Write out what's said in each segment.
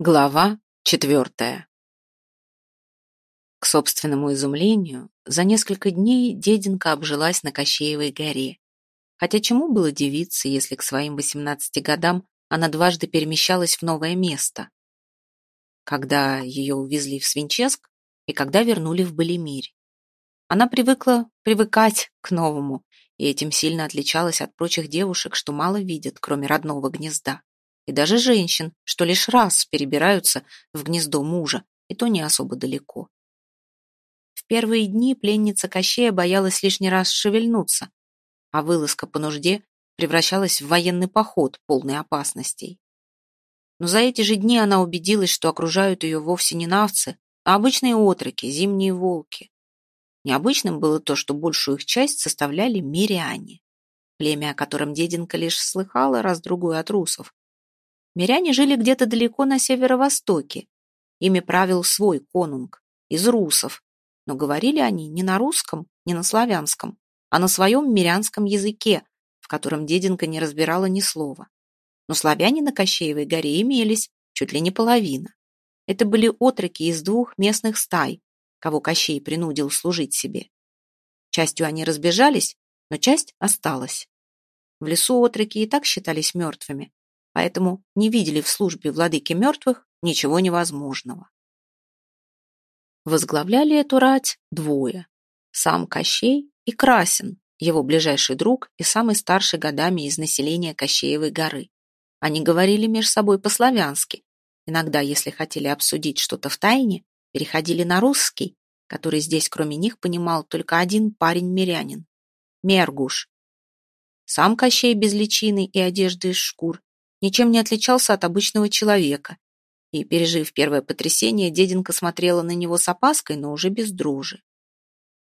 Глава четвертая. К собственному изумлению, за несколько дней деденка обжилась на Кощеевой горе. Хотя чему было дивиться, если к своим 18 годам она дважды перемещалась в новое место? Когда ее увезли в Свинческ и когда вернули в Балимирь. Она привыкла привыкать к новому, и этим сильно отличалась от прочих девушек, что мало видят, кроме родного гнезда и даже женщин, что лишь раз перебираются в гнездо мужа, и то не особо далеко. В первые дни пленница Кощея боялась лишний раз шевельнуться, а вылазка по нужде превращалась в военный поход, полный опасностей. Но за эти же дни она убедилась, что окружают ее вовсе не навцы, а обычные отроки, зимние волки. Необычным было то, что большую их часть составляли миряне, племя, о котором деденка лишь слыхала раз-другой от русов, Миряне жили где-то далеко на северо-востоке. Ими правил свой конунг, из русов, но говорили они не на русском, не на славянском, а на своем мирянском языке, в котором деденка не разбирала ни слова. Но славяне на Кощеевой горе имелись, чуть ли не половина. Это были отроки из двух местных стай, кого Кощей принудил служить себе. Частью они разбежались, но часть осталась. В лесу отроки и так считались мертвыми, поэтому не видели в службе владыки мертвых ничего невозможного. Возглавляли эту рать двое. Сам Кощей и Красин, его ближайший друг и самый старший годами из населения Кощеевой горы. Они говорили между собой по-славянски. Иногда, если хотели обсудить что-то в тайне, переходили на русский, который здесь кроме них понимал только один парень-мирянин – Мергуш. Сам Кощей без личины и одежды из шкур ничем не отличался от обычного человека. И, пережив первое потрясение, деденка смотрела на него с опаской, но уже без дружи.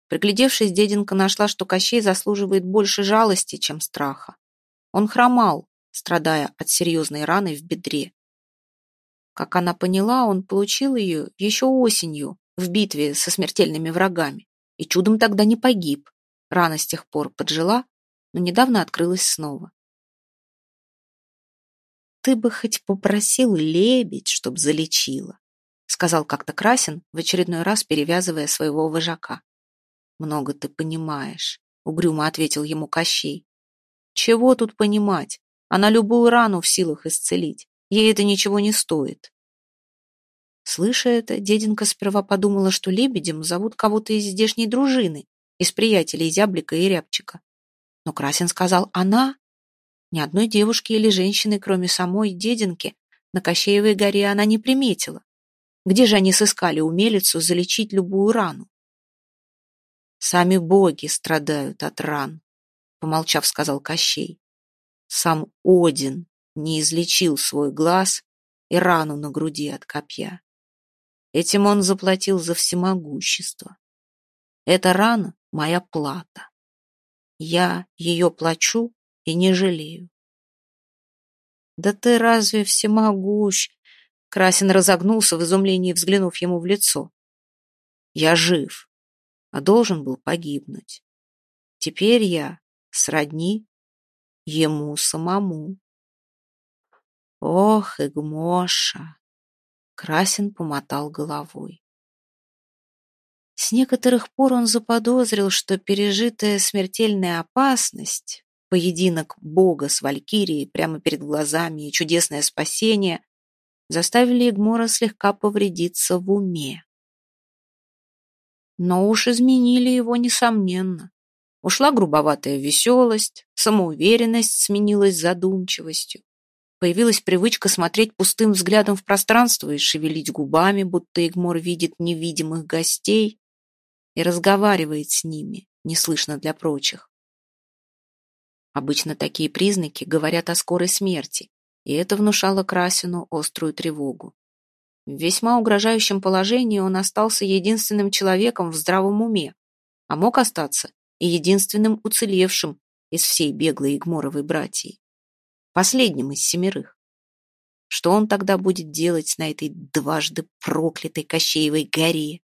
Приглядевшись, деденка нашла, что Кощей заслуживает больше жалости, чем страха. Он хромал, страдая от серьезной раны в бедре. Как она поняла, он получил ее еще осенью в битве со смертельными врагами и чудом тогда не погиб. Рана с тех пор поджила, но недавно открылась снова ты бы хоть попросил лебедь, чтоб залечила, сказал как-то Красин, в очередной раз перевязывая своего вожака. Много ты понимаешь, угрюмо ответил ему Кощей. Чего тут понимать? Она любую рану в силах исцелить. Ей это ничего не стоит. Слыша это, деденка сперва подумала, что лебедем зовут кого-то из здешней дружины, из приятелей Зяблика и Рябчика. Но Красин сказал «она», ни одной девушки или женщины, кроме самой дединки, на Кощеевой горе она не приметила. Где же они сыскали умелицу залечить любую рану? Сами боги страдают от ран, помолчав, сказал Кощей. Сам Один не излечил свой глаз и рану на груди от копья. Этим он заплатил за всемогущество. Эта рана — моя плата. Я ее плачу и не жалею. «Да ты разве всемогущ?» Красин разогнулся в изумлении, взглянув ему в лицо. «Я жив, а должен был погибнуть. Теперь я сродни ему самому». «Ох, Игмоша!» Красин помотал головой. С некоторых пор он заподозрил, что пережитая смертельная опасность поединок Бога с Валькирией прямо перед глазами и чудесное спасение заставили Игмора слегка повредиться в уме. Но уж изменили его, несомненно. Ушла грубоватая веселость, самоуверенность сменилась задумчивостью. Появилась привычка смотреть пустым взглядом в пространство и шевелить губами, будто Игмор видит невидимых гостей и разговаривает с ними, неслышно для прочих. Обычно такие признаки говорят о скорой смерти, и это внушало Красину острую тревогу. В весьма угрожающем положении он остался единственным человеком в здравом уме, а мог остаться и единственным уцелевшим из всей беглой Игморовой братьи, последним из семерых. Что он тогда будет делать на этой дважды проклятой Кощеевой горе?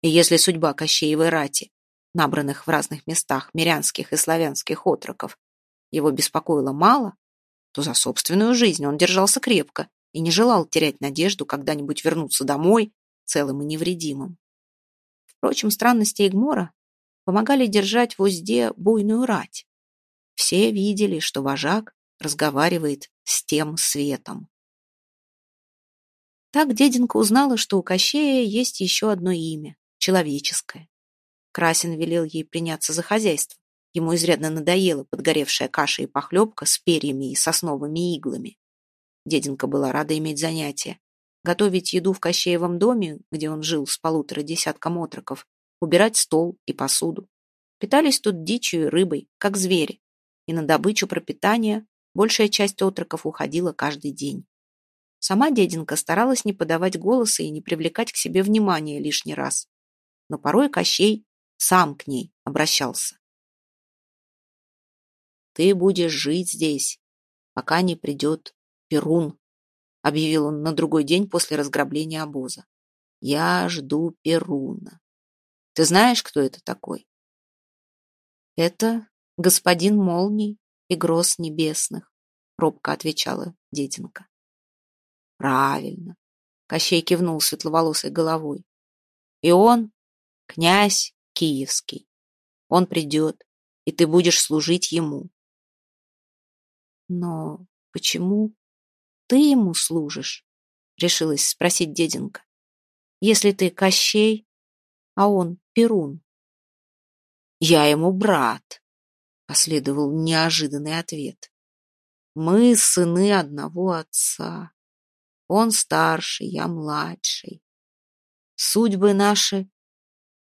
И если судьба Кощеевой рати набранных в разных местах мирянских и славянских отроков, его беспокоило мало, то за собственную жизнь он держался крепко и не желал терять надежду когда-нибудь вернуться домой целым и невредимым. Впрочем, странности Игмора помогали держать в узде буйную рать. Все видели, что вожак разговаривает с тем светом. Так деденка узнала, что у Кощея есть еще одно имя — человеческое. Красин велел ей приняться за хозяйство. Ему изрядно надоела подгоревшая каша и похлебка с перьями и сосновыми иглами. Деденка была рада иметь занятие. Готовить еду в Кощеевом доме, где он жил с полутора десятком отроков, убирать стол и посуду. Питались тут дичью и рыбой, как звери, и на добычу пропитания большая часть отроков уходила каждый день. Сама деденка старалась не подавать голоса и не привлекать к себе внимания лишний раз. Но порой Кощей сам к ней обращался. «Ты будешь жить здесь, пока не придет Перун», объявил он на другой день после разграбления обоза. «Я жду Перуна. Ты знаешь, кто это такой?» «Это господин Молний и гроз небесных», робко отвечала детинка. «Правильно», — Кощей кивнул светловолосой головой. «И он, князь Киевский. Он придет, и ты будешь служить ему. Но почему ты ему служишь? Решилась спросить деденка. Если ты Кощей, а он Перун. Я ему брат, последовал неожиданный ответ. Мы сыны одного отца. Он старший, я младший. Судьбы наши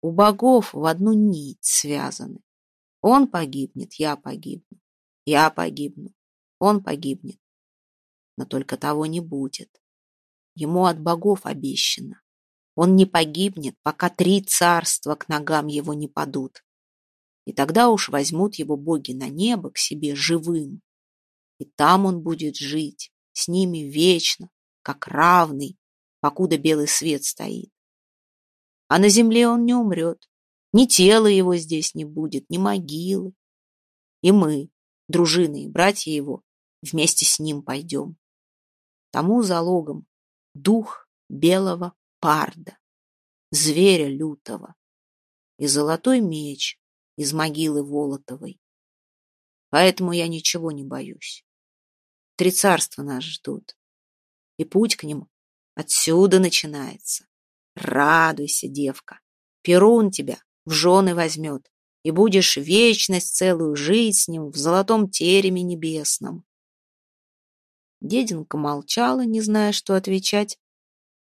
у богов в одну нить связаны. Он погибнет, я погибну. Я погибну, он погибнет. Но только того не будет. Ему от богов обещано. Он не погибнет, пока три царства к ногам его не падут. И тогда уж возьмут его боги на небо к себе живым. И там он будет жить, с ними вечно, как равный, покуда белый свет стоит. А на земле он не умрет. Ни тела его здесь не будет, ни могилы. И мы, дружины и братья его, вместе с ним пойдем. Тому залогом дух белого парда, зверя лютого, и золотой меч из могилы Волотовой. Поэтому я ничего не боюсь. Три царства нас ждут, и путь к ним отсюда начинается. Радуйся, девка. Перун тебя в жены возьмет, и будешь вечность целую жить с ним в золотом тереме небесном. Деденка молчала, не зная, что отвечать,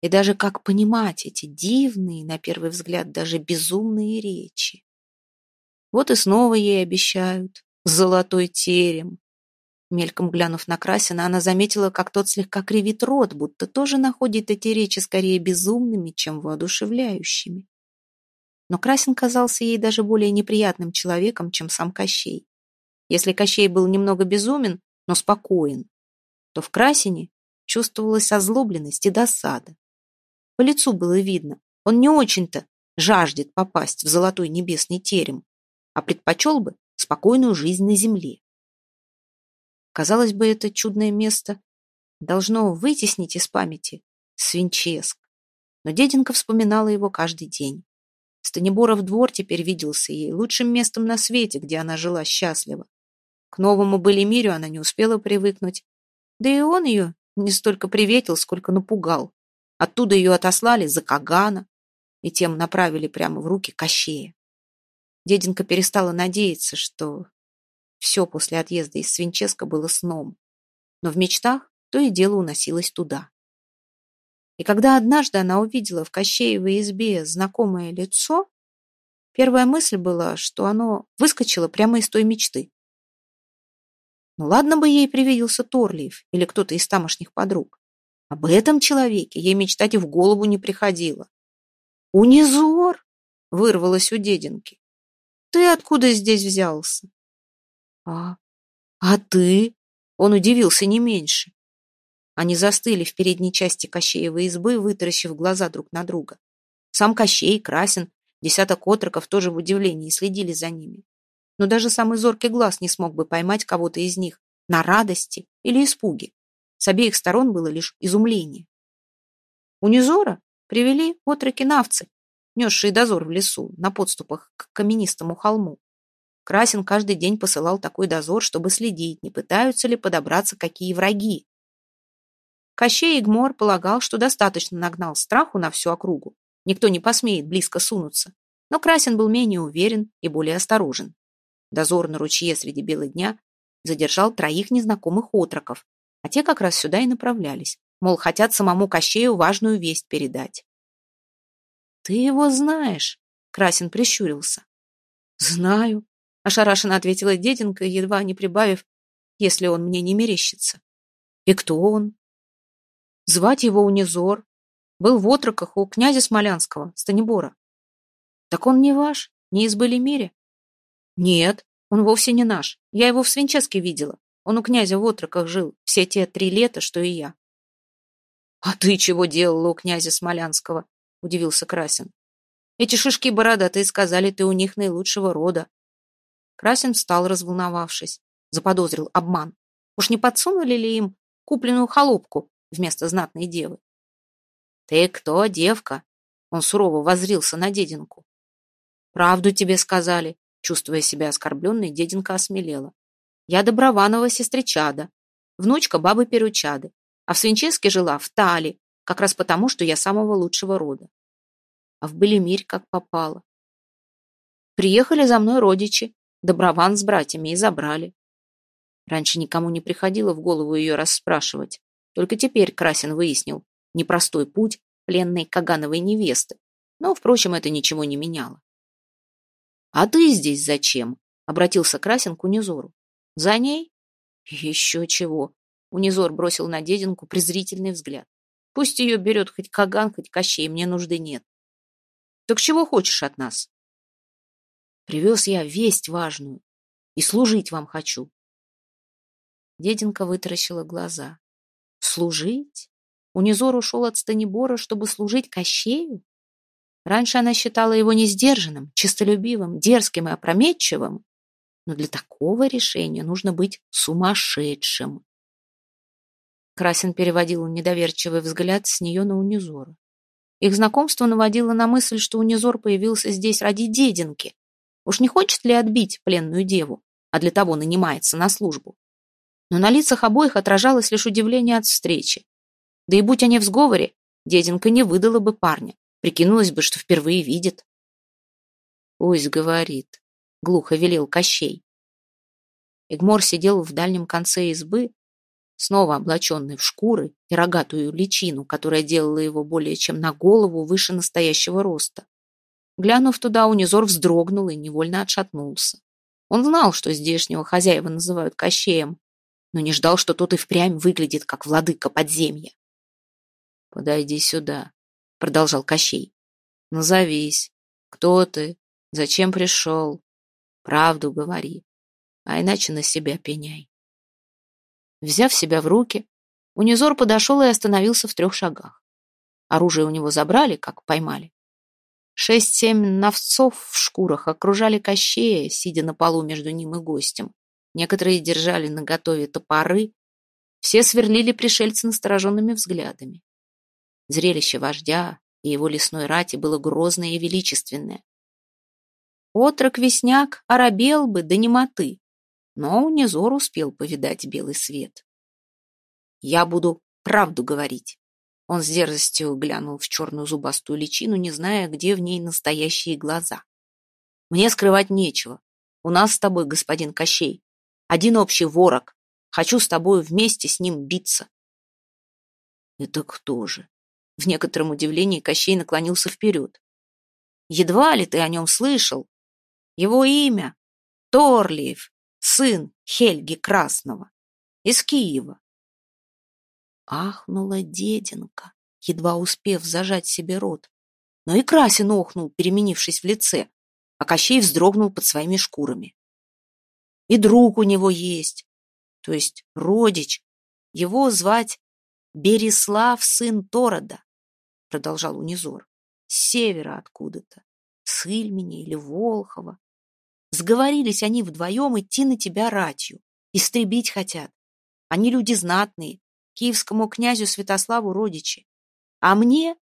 и даже как понимать эти дивные, на первый взгляд, даже безумные речи. Вот и снова ей обещают золотой терем, Мельком глянув на Красина, она заметила, как тот слегка кривит рот, будто тоже находит эти речи скорее безумными, чем воодушевляющими. Но Красин казался ей даже более неприятным человеком, чем сам Кощей. Если Кощей был немного безумен, но спокоен, то в Красине чувствовалась озлобленность и досада. По лицу было видно, он не очень-то жаждет попасть в золотой небесный терем, а предпочел бы спокойную жизнь на земле. Казалось бы, это чудное место должно вытеснить из памяти Свинческ. Но деденка вспоминала его каждый день. Станиборов двор теперь виделся ей лучшим местом на свете, где она жила счастливо. К новому Былимирю она не успела привыкнуть. Да и он ее не столько приветил, сколько напугал. Оттуда ее отослали за Кагана и тем направили прямо в руки Кощея. Деденка перестала надеяться, что все после отъезда из Свинческа было сном. Но в мечтах то и дело уносилось туда. И когда однажды она увидела в Кощеевой избе знакомое лицо, первая мысль была, что оно выскочило прямо из той мечты. Ну ладно бы ей привиделся Торлиев или кто-то из тамошних подруг. Об этом человеке ей мечтать и в голову не приходило. «Унизор!» — вырвалось у дединки. «Ты откуда здесь взялся?» «А... а ты?» Он удивился не меньше. Они застыли в передней части Кощеевой избы, вытаращив глаза друг на друга. Сам Кощей, Красин, десяток отроков тоже в удивлении следили за ними. Но даже самый зоркий глаз не смог бы поймать кого-то из них на радости или испуге. С обеих сторон было лишь изумление. Унизора привели отроки-навцы, несшие дозор в лесу, на подступах к каменистому холму. Красин каждый день посылал такой дозор, чтобы следить, не пытаются ли подобраться какие враги. Кощей Игмор полагал, что достаточно нагнал страху на всю округу. Никто не посмеет близко сунуться. Но Красин был менее уверен и более осторожен. Дозор на ручье среди бела дня задержал троих незнакомых отроков, а те как раз сюда и направлялись. Мол, хотят самому Кощею важную весть передать. «Ты его знаешь?» — Красин прищурился. «Знаю», — ошарашенно ответила деденка, едва не прибавив, «если он мне не мерещится». «И кто он?» «Звать его Унизор. Был в отроках у князя Смолянского, Станибора». «Так он не ваш? Не из Былимире?» «Нет, он вовсе не наш. Я его в Свинческе видела. Он у князя в отроках жил все те три лета, что и я». «А ты чего делала у князя Смолянского?» — удивился Красин. «Эти шишки бородатые сказали, ты у них наилучшего рода». Красин встал, разволновавшись. Заподозрил обман. Уж не подсунули ли им купленную холопку вместо знатной девы? «Ты кто, девка?» Он сурово возрился на дединку. «Правду тебе сказали», — чувствуя себя оскорбленной, дединка осмелела. «Я Доброванова сестричада, внучка бабы Перучады, а в Свинческе жила в Тали, как раз потому, что я самого лучшего рода. А в Белимирь как попало. Приехали за мной родичи, Доброван с братьями и забрали. Раньше никому не приходило в голову ее расспрашивать. Только теперь Красин выяснил непростой путь пленной Кагановой невесты. Но, впрочем, это ничего не меняло. «А ты здесь зачем?» — обратился Красин к Унизору. «За ней?» «Еще чего!» — Унизор бросил на дединку презрительный взгляд. Пусть ее берет хоть Каган, хоть Кощей, мне нужды нет. Так чего хочешь от нас? Привез я весть важную, и служить вам хочу. Деденка вытаращила глаза. Служить? Унизор ушел от Станибора, чтобы служить Кощею? Раньше она считала его несдержанным, честолюбивым, дерзким и опрометчивым. Но для такого решения нужно быть сумасшедшим. Красин переводил недоверчивый взгляд с нее на Унизора. Их знакомство наводило на мысль, что Унизор появился здесь ради дединки. Уж не хочет ли отбить пленную деву, а для того нанимается на службу. Но на лицах обоих отражалось лишь удивление от встречи. Да и будь они в сговоре, дединка не выдала бы парня, прикинулась бы, что впервые видит. «Пусть говорит», — глухо велел Кощей. Игмор сидел в дальнем конце избы, снова облаченный в шкуры и рогатую личину, которая делала его более чем на голову выше настоящего роста. Глянув туда, Унизор вздрогнул и невольно отшатнулся. Он знал, что здешнего хозяева называют Кощеем, но не ждал, что тот и впрямь выглядит, как владыка подземья. «Подойди сюда», — продолжал Кощей. «Назовись. Кто ты? Зачем пришел? Правду говори, а иначе на себя пеняй». Взяв себя в руки, Унизор подошел и остановился в трех шагах. Оружие у него забрали, как поймали. Шесть-семь новцов в шкурах окружали Кощея, сидя на полу между ним и гостем. Некоторые держали наготове топоры, все сверлили пришельца настороженными взглядами. Зрелище вождя и его лесной рати было грозное и величественное. Отрок-весняк оробел бы до немоты, но Унизор успел повидать белый свет. «Я буду правду говорить». Он с дерзостью глянул в черную зубастую личину, не зная, где в ней настоящие глаза. «Мне скрывать нечего. У нас с тобой, господин Кощей, один общий ворог. Хочу с тобой вместе с ним биться». «Это кто же?» В некотором удивлении Кощей наклонился вперед. «Едва ли ты о нем слышал? Его имя — Торлиев, сын Хельги Красного, из Киева. Ахнула деденка, едва успев зажать себе рот. Но и Красин охнул, переменившись в лице, а Кощей вздрогнул под своими шкурами. И друг у него есть, то есть родич. Его звать Берислав, сын Торода, продолжал Унизор, с севера откуда-то, с Ильмени или Волхова. Сговорились они вдвоем идти на тебя ратью. Истребить хотят. Они люди знатные. Киевскому князю Святославу родичи. А мне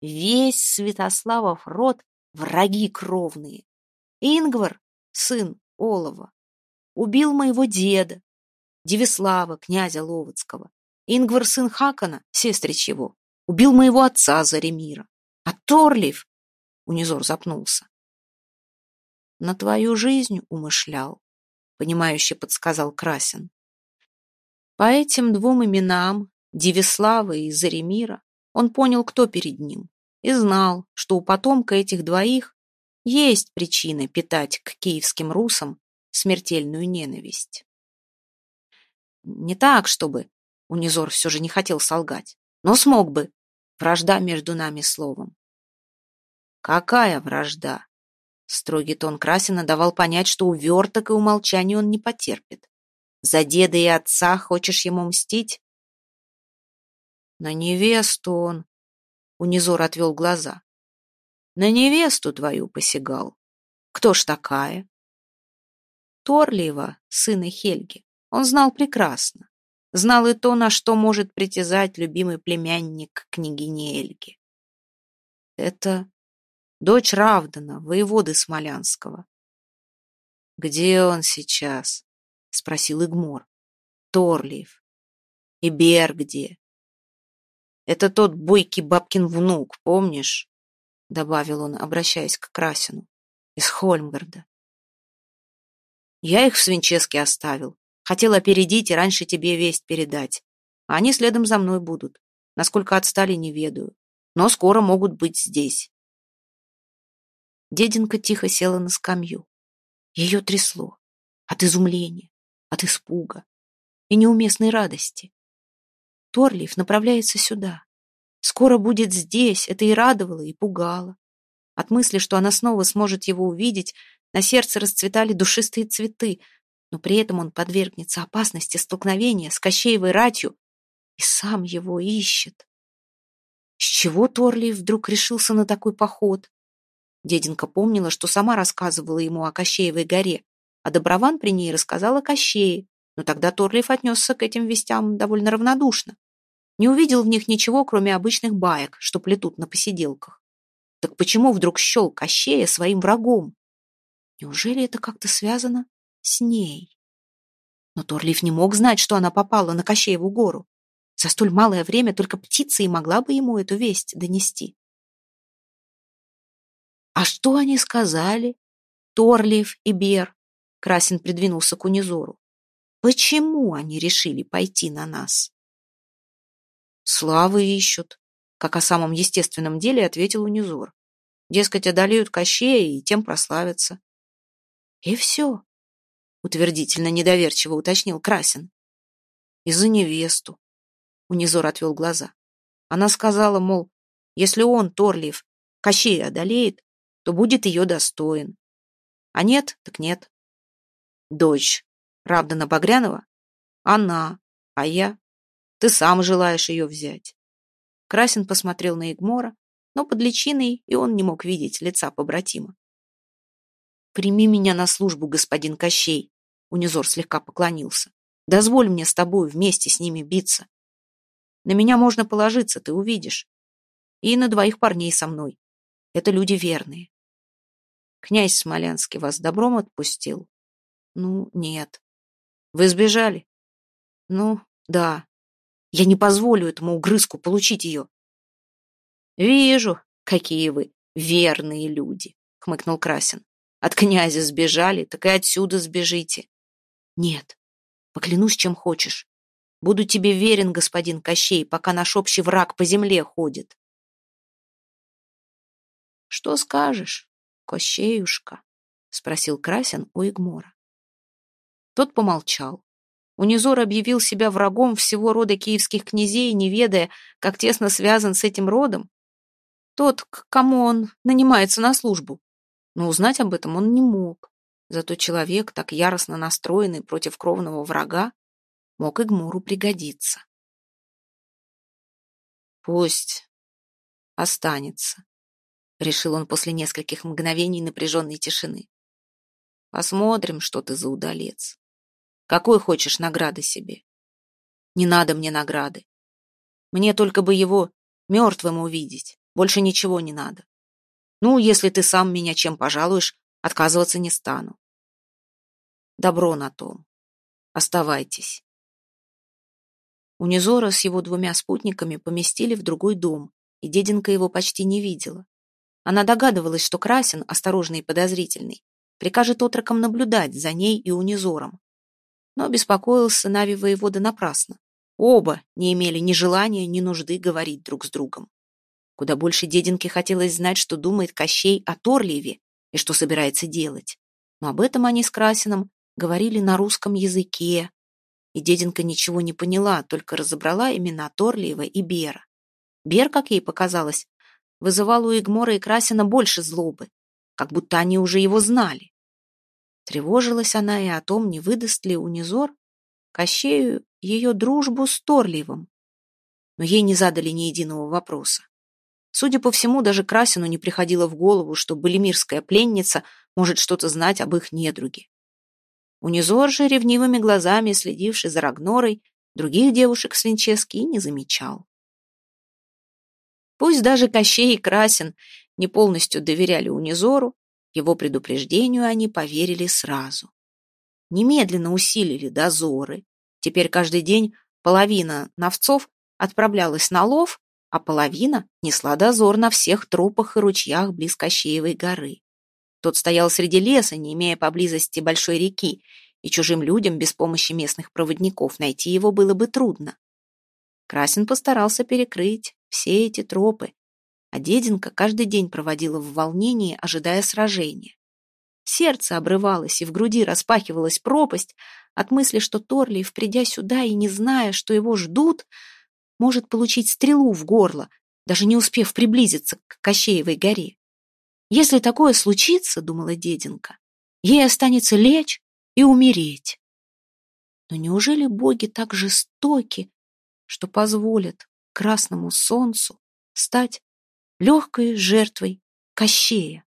весь Святославов род враги кровные. Ингвар, сын Олова, убил моего деда, Девислава, князя Ловацкого. Ингвар, сын Хакана, сестрич его, убил моего отца Заремира. А Торлив, унизор запнулся, на твою жизнь умышлял, понимающе подсказал Красин. По этим двум именам, Девислава и Заремира, он понял, кто перед ним, и знал, что у потомка этих двоих есть причины питать к киевским русам смертельную ненависть. Не так, чтобы Унизор все же не хотел солгать, но смог бы. Вражда между нами словом. Какая вражда? Строгий тон Красина давал понять, что уверток и умолчаний он не потерпит. За деда и отца хочешь ему мстить? На невесту он... Унизор отвел глаза. На невесту твою посягал. Кто ж такая? Торлиева, сына Хельги. Он знал прекрасно. Знал и то, на что может притязать любимый племянник княгини Эльги. Это дочь Равдана, воеводы Смолянского. «Где он сейчас?» — спросил Игмор. «Торлиев. И Бер где?» «Это тот бойкий бабкин внук, помнишь?» — добавил он, обращаясь к Красину. «Из Хольмгарда. Я их в Свинческе оставил. Хотел опередить и раньше тебе весть передать. А они следом за мной будут. Насколько отстали, не ведаю. Но скоро могут быть здесь. Деденка тихо села на скамью. Ее трясло. От изумления, от испуга и неуместной радости. Торлиев направляется сюда. Скоро будет здесь. Это и радовало, и пугало. От мысли, что она снова сможет его увидеть, на сердце расцветали душистые цветы, но при этом он подвергнется опасности столкновения с Кощеевой ратью и сам его ищет. С чего Торлиев вдруг решился на такой поход? Деденка помнила, что сама рассказывала ему о Кощеевой горе, а Доброван при ней рассказал о Кощее, но тогда Торлиев отнесся к этим вестям довольно равнодушно. Не увидел в них ничего, кроме обычных баек, что плетут на посиделках. Так почему вдруг счел Кощея своим врагом? Неужели это как-то связано с ней. Но Торлиф не мог знать, что она попала на Кощееву гору. За столь малое время только птица и могла бы ему эту весть донести. «А что они сказали?» Торлиев и Бер. Красин придвинулся к Унизору. «Почему они решили пойти на нас?» «Славы ищут», — как о самом естественном деле ответил Унизор. «Дескать, одолеют Кощея и тем прославятся». «И все», утвердительно недоверчиво уточнил Красин. И за невесту. Унизор отвел глаза. Она сказала, мол, если он, Торлиев, Кощей одолеет, то будет ее достоин. А нет, так нет. Дочь Равдана Багрянова? Она. А я? Ты сам желаешь ее взять. Красин посмотрел на Игмора, но под личиной и он не мог видеть лица побратима. «Прими меня на службу, господин Кощей», — Унизор слегка поклонился. «Дозволь мне с тобой вместе с ними биться. На меня можно положиться, ты увидишь. И на двоих парней со мной. Это люди верные. Князь Смолянский вас добром отпустил? Ну, нет. Вы сбежали? Ну, да. Я не позволю этому угрызку получить ее. Вижу, какие вы верные люди, хмыкнул Красин. От князя сбежали, так и отсюда сбежите. Нет, поклянусь, чем хочешь. Буду тебе верен, господин Кощей, пока наш общий враг по земле ходит. Что скажешь, Кощеюшка? Спросил Красин у Игмора. Тот помолчал. Унизор объявил себя врагом всего рода киевских князей, не ведая, как тесно связан с этим родом. Тот, к кому он нанимается на службу, но узнать об этом он не мог. Зато человек, так яростно настроенный против кровного врага, мог Игмуру пригодиться. «Пусть останется», — решил он после нескольких мгновений напряженной тишины. «Посмотрим, что ты за удалец. Какой хочешь награды себе?» «Не надо мне награды. Мне только бы его мертвым увидеть. Больше ничего не надо. Ну, если ты сам меня чем пожалуешь, отказываться не стану. Добро на том. Оставайтесь. Унизора с его двумя спутниками поместили в другой дом, и деденка его почти не видела. Она догадывалась, что Красин, осторожный и подозрительный, прикажет отрокам наблюдать за ней и унизором. Но беспокоился Нави воевода напрасно. Оба не имели ни желания, ни нужды говорить друг с другом. Куда больше деденке хотелось знать, что думает Кощей о Торливе и что собирается делать. Но об этом они с Красином говорили на русском языке, и деденка ничего не поняла, только разобрала имена Торлиева и Бера. Бер, как ей показалось, вызывал у Игмора и Красина больше злобы, как будто они уже его знали. Тревожилась она и о том, не выдаст ли Унизор Кощею ее дружбу с Торливым. Но ей не задали ни единого вопроса. Судя по всему, даже Красину не приходило в голову, что балимирская пленница может что-то знать об их недруге. Унизор же, ревнивыми глазами следивший за Рагнорой, других девушек с Винчески не замечал. Пусть даже Кощей и Красин не полностью доверяли Унизору, его предупреждению они поверили сразу. Немедленно усилили дозоры. Теперь каждый день половина новцов отправлялась на лов, а половина несла дозор на всех тропах и ручьях близ Кощеевой горы. Тот стоял среди леса, не имея поблизости большой реки, и чужим людям без помощи местных проводников найти его было бы трудно. Красин постарался перекрыть все эти тропы, а деденка каждый день проводила в волнении, ожидая сражения. Сердце обрывалось, и в груди распахивалась пропасть от мысли, что Торлиев, придя сюда и не зная, что его ждут, может получить стрелу в горло, даже не успев приблизиться к Кощеевой горе. Если такое случится, думала деденка, ей останется лечь и умереть. Но неужели боги так жестоки, что позволят красному солнцу стать легкой жертвой Кощея?